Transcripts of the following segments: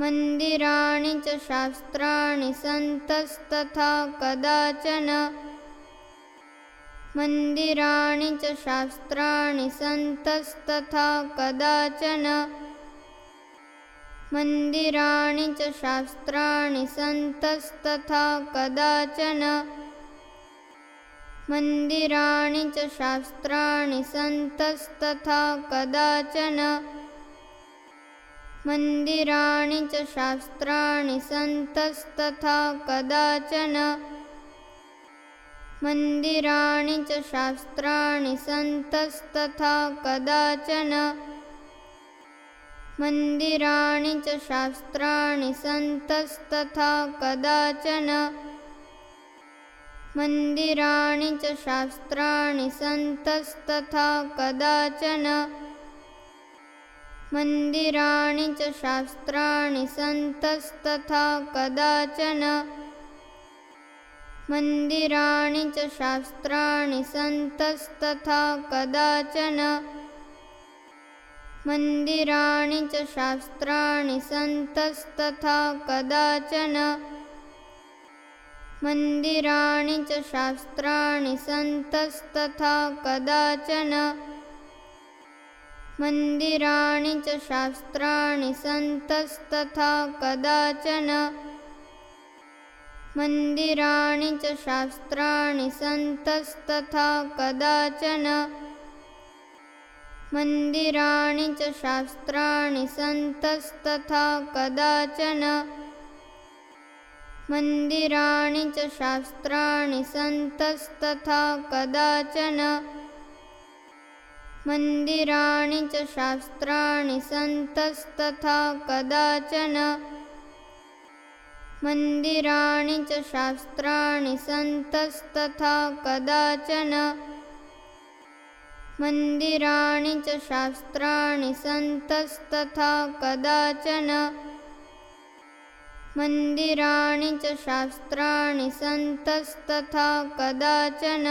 मन्दिराणि च शास्त्राणि सन्तस्तथा कदाचन। मन्दिराणि च शास्त्राणि सन्तस्तथा कदाचन। मन्दिराणि च शास्त्राणि सन्तस्तथा कदाचन। मन्दिराणि च शास्त्राणि सन्तस्तथा कदाचन मन्दिराणि च शास्त्राणि सन्तस्तथा कदाचन। मन्दिराणि च शास्त्राणि सन्तस्तथा कदाचन। मन्दिराणि च शास्त्राणि सन्तस्तथा कदाचन। मन्दिराणि च शास्त्राणि सन्तस्तथा कदाचन मन्दिराणि च शास्त्राणि सन्तस्तथा कदाचन। मन्दिराणि च शास्त्राणि सन्तस्तथा कदाचन। मन्दिराणि च शास्त्राणि सन्तस्तथा कदाचन। मन्दिराणि च शास्त्राणि सन्तस्तथा कदाचन मन्दिराणि च शास्त्राणि सन्तस्तथा कदाचन। मन्दिराणि च शास्त्राणि सन्तस्तथा कदाचन। मन्दिराणि च शास्त्राणि सन्तस्तथा कदाचन। मन्दिराणि च शास्त्राणि सन्तस्तथा कदाचन मन्दिराणि च शास्त्राणि सन्तस्तथा कदाचन। मन्दिराणि च शास्त्राणि सन्तस्तथा कदाचन। मन्दिराणि च शास्त्राणि सन्तस्तथा कदाचन। मन्दिराणि च शास्त्राणि सन्तस्तथा कदाचन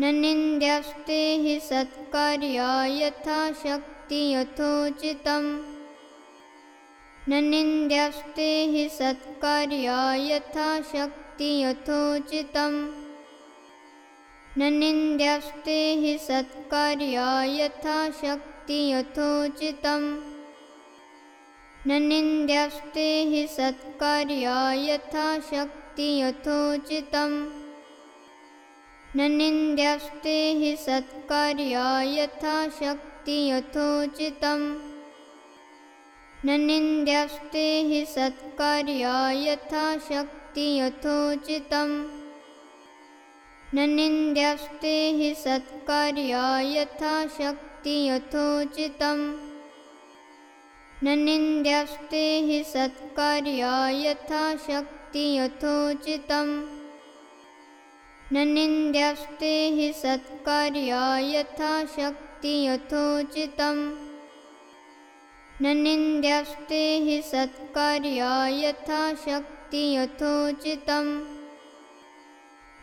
निन्द्यस्ते हि सत्कार्या यथा शक्ति यथोचितम् निन्द्यस्ते हि सत्कार्या यथा शक्ति यथोचितम् निन्द्यस्ते हि सत्कार्या यथा शक्ति यथोचितम् निन्द्यस्ते हि सत्कार्या यथा शक्ति यथोचितम् निन्द्यस्ते हि सत्कार्या यथा शक्ति यथोचितम् निन्द्यस्ते हि सत्कार्या यथा शक्ति यथोचितम् निन्द्यस्ते हि सत्कार्या यथा शक्ति यथोचितम् निन्द्यस्ते हि सत्कार्या यथा शक्ति यथोचितम् न निन्द्यस्ते हि सत्कार्या यथा शक्ति यथोचितम् न निन्द्यस्ते हि सत्कार्या यथा शक्ति यथोचितम्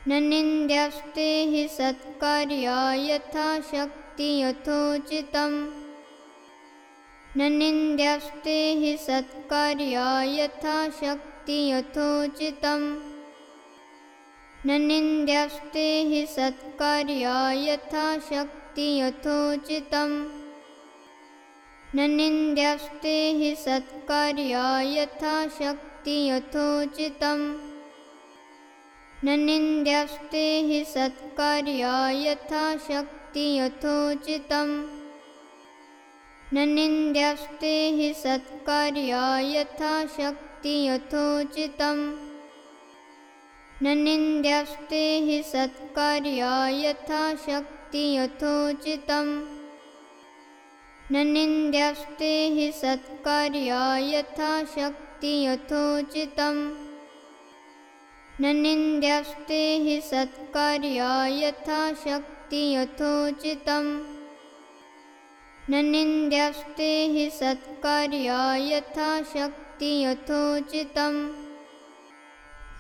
न निन्द्यस्ते हि सत्कार्या यथा शक्ति यथोचितम् न निन्द्यस्ते हि सत्कार्या यथा शक्ति यथोचितम् न निन्द्यस्ते हि सत्कार्या यथा शक्ति यथोचितम् निन्द्यस्ते हि सत्कार्या यथा शक्ति यथोचितम् निन्द्यस्ते हि सत्कार्या यथा शक्ति यथोचितम् निन्द्यस्ते हि सत्कार्या यथा शक्ति यथोचितम् निन्द्यस्ते हि सत्कार्या यथा शक्ति यथोचितम् निन्द्यस्ते हि सत्कार्या यथा शक्ति यथोचितम् निन्द्यस्ते हि सत्कार्या यथा शक्ति यथोचितम्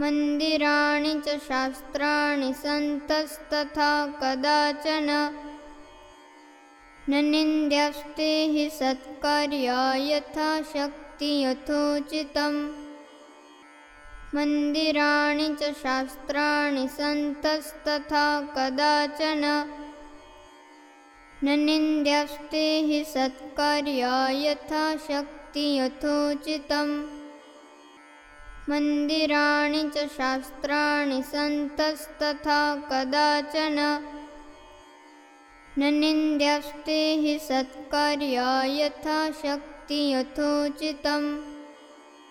मन्दिराणि च शास्त्राणि सन्तस्तथा कदाचन न निन्द्यस्ते, हि, सत्कार्या, यथा, शक्ति, यथोचितम्, मन्दिराणि च शास्त्राणि सन्तस्तथा कदाचन न निन्द्यस्ते हि सत्कार्या यथा शक्ति यथोचितम् मन्दिराणि च शास्त्राणि सन्तस्तथा कदाचन। न निन्द्यस्ते हि सत्कार्या यथा शक्ति यथोचितम्